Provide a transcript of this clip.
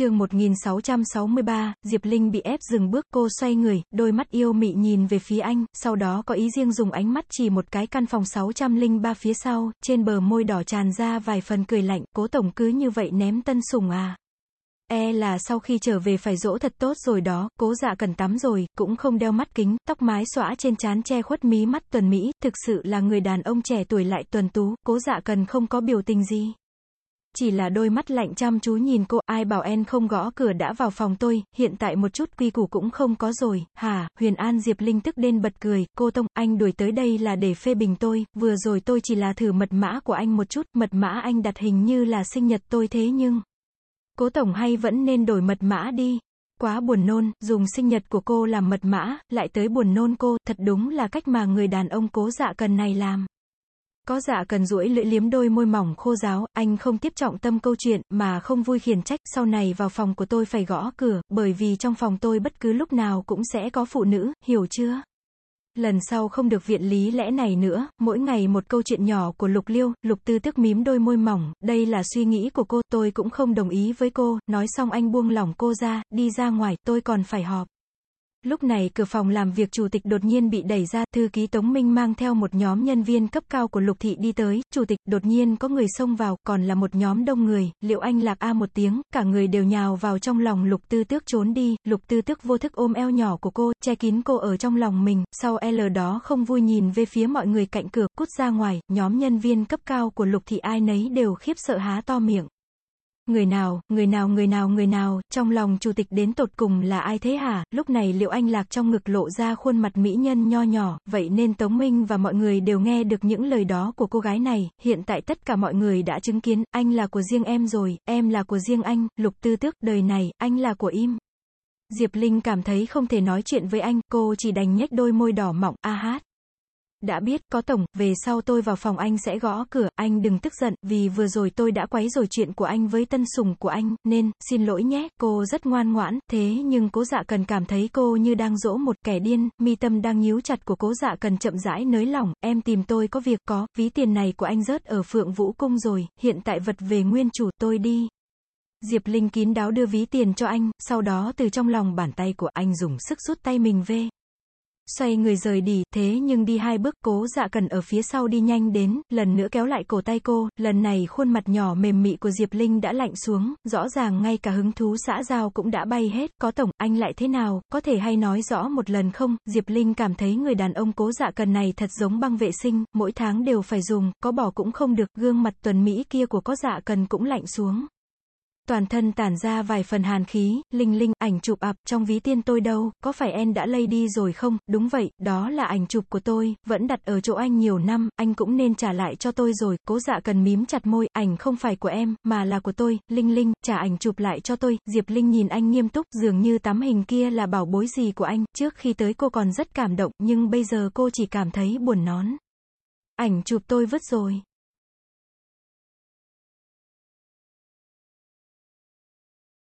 chương 1663, Diệp Linh bị ép dừng bước, cô xoay người, đôi mắt yêu mị nhìn về phía anh, sau đó có ý riêng dùng ánh mắt chỉ một cái căn phòng 603 phía sau, trên bờ môi đỏ tràn ra vài phần cười lạnh, cố tổng cứ như vậy ném tân sủng à. E là sau khi trở về phải dỗ thật tốt rồi đó, cố dạ cần tắm rồi, cũng không đeo mắt kính, tóc mái xõa trên trán che khuất mí mắt tuần Mỹ, thực sự là người đàn ông trẻ tuổi lại tuần tú, cố dạ cần không có biểu tình gì. Chỉ là đôi mắt lạnh chăm chú nhìn cô, ai bảo en không gõ cửa đã vào phòng tôi, hiện tại một chút quy củ cũng không có rồi, hả, Huyền An Diệp Linh tức đen bật cười, cô Tông, anh đuổi tới đây là để phê bình tôi, vừa rồi tôi chỉ là thử mật mã của anh một chút, mật mã anh đặt hình như là sinh nhật tôi thế nhưng... Cố Tổng hay vẫn nên đổi mật mã đi. Quá buồn nôn, dùng sinh nhật của cô làm mật mã, lại tới buồn nôn cô, thật đúng là cách mà người đàn ông cố dạ cần này làm. Có dạ cần duỗi lưỡi liếm đôi môi mỏng khô ráo, anh không tiếp trọng tâm câu chuyện, mà không vui khiển trách, sau này vào phòng của tôi phải gõ cửa, bởi vì trong phòng tôi bất cứ lúc nào cũng sẽ có phụ nữ, hiểu chưa? Lần sau không được viện lý lẽ này nữa, mỗi ngày một câu chuyện nhỏ của Lục Liêu, Lục Tư tức mím đôi môi mỏng, đây là suy nghĩ của cô, tôi cũng không đồng ý với cô, nói xong anh buông lỏng cô ra, đi ra ngoài, tôi còn phải họp. Lúc này cửa phòng làm việc chủ tịch đột nhiên bị đẩy ra, thư ký Tống Minh mang theo một nhóm nhân viên cấp cao của Lục Thị đi tới, chủ tịch, đột nhiên có người xông vào, còn là một nhóm đông người, liệu anh lạc A một tiếng, cả người đều nhào vào trong lòng Lục Tư Tước trốn đi, Lục Tư Tước vô thức ôm eo nhỏ của cô, che kín cô ở trong lòng mình, sau L đó không vui nhìn về phía mọi người cạnh cửa, cút ra ngoài, nhóm nhân viên cấp cao của Lục Thị ai nấy đều khiếp sợ há to miệng. Người nào, người nào người nào người nào, trong lòng chủ tịch đến tột cùng là ai thế hả? Lúc này liệu anh lạc trong ngực lộ ra khuôn mặt mỹ nhân nho nhỏ, vậy nên Tống Minh và mọi người đều nghe được những lời đó của cô gái này, hiện tại tất cả mọi người đã chứng kiến, anh là của riêng em rồi, em là của riêng anh, lục tư tước, đời này, anh là của im. Diệp Linh cảm thấy không thể nói chuyện với anh, cô chỉ đành nhếch đôi môi đỏ mọng, a hát. Đã biết, có tổng, về sau tôi vào phòng anh sẽ gõ cửa, anh đừng tức giận, vì vừa rồi tôi đã quấy rồi chuyện của anh với tân sùng của anh, nên, xin lỗi nhé, cô rất ngoan ngoãn, thế nhưng cố dạ cần cảm thấy cô như đang dỗ một kẻ điên, mi tâm đang nhíu chặt của cố dạ cần chậm rãi nới lỏng, em tìm tôi có việc có, ví tiền này của anh rớt ở phượng vũ cung rồi, hiện tại vật về nguyên chủ, tôi đi. Diệp Linh kín đáo đưa ví tiền cho anh, sau đó từ trong lòng bàn tay của anh dùng sức rút tay mình về xoay người rời đi, thế nhưng đi hai bước, cố dạ cần ở phía sau đi nhanh đến, lần nữa kéo lại cổ tay cô, lần này khuôn mặt nhỏ mềm mị của Diệp Linh đã lạnh xuống, rõ ràng ngay cả hứng thú xã giao cũng đã bay hết, có tổng, anh lại thế nào, có thể hay nói rõ một lần không, Diệp Linh cảm thấy người đàn ông cố dạ cần này thật giống băng vệ sinh, mỗi tháng đều phải dùng, có bỏ cũng không được, gương mặt tuần Mỹ kia của có dạ cần cũng lạnh xuống toàn thân tản ra vài phần hàn khí, linh linh, ảnh chụp ập, trong ví tiên tôi đâu, có phải em đã lây đi rồi không, đúng vậy, đó là ảnh chụp của tôi, vẫn đặt ở chỗ anh nhiều năm, anh cũng nên trả lại cho tôi rồi, cố dạ cần mím chặt môi, ảnh không phải của em, mà là của tôi, linh linh, trả ảnh chụp lại cho tôi, Diệp Linh nhìn anh nghiêm túc, dường như tấm hình kia là bảo bối gì của anh, trước khi tới cô còn rất cảm động, nhưng bây giờ cô chỉ cảm thấy buồn nón. Ảnh chụp tôi vứt rồi.